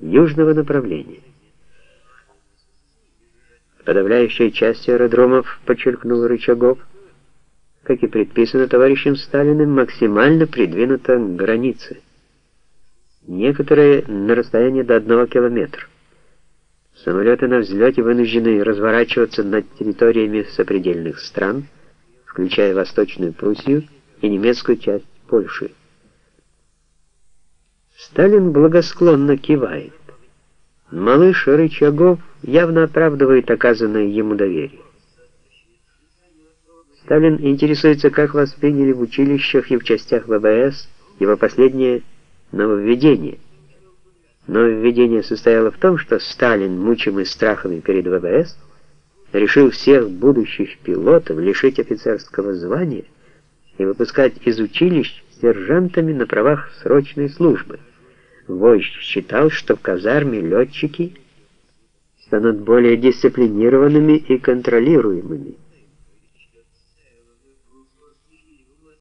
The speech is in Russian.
южного направления. Подавляющая часть аэродромов, подчеркнул Рычагов, как и предписано товарищем Сталиным, максимально придвинута к границе. Некоторые на расстоянии до одного километра. Самолеты на взлете вынуждены разворачиваться над территориями сопредельных стран, включая Восточную Пруссию и немецкую часть Польши. Сталин благосклонно кивает. Малыш Рычагов явно оправдывает оказанное ему доверие. Сталин интересуется, как восприняли в училищах и в частях ВВС его последнее нововведение. Нововведение состояло в том, что Сталин, мучимый страхами перед ВВС, решил всех будущих пилотов лишить офицерского звания и выпускать из училищ сержантами на правах срочной службы. Войч считал, что в казарме летчики станут более дисциплинированными и контролируемыми.